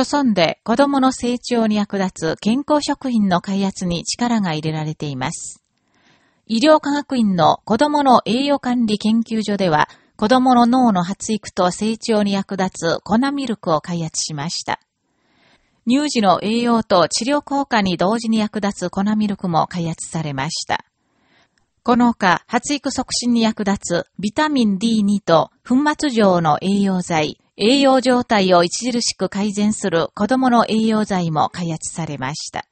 著村で子供の成長に役立つ健康食品の開発に力が入れられています。医療科学院の子供の栄養管理研究所では、子供の脳の発育と成長に役立つ粉ミルクを開発しました。乳児の栄養と治療効果に同時に役立つ粉ミルクも開発されました。このほか、発育促進に役立つビタミン D2 と粉末状の栄養剤、栄養状態を著しく改善する子供の栄養剤も開発されました。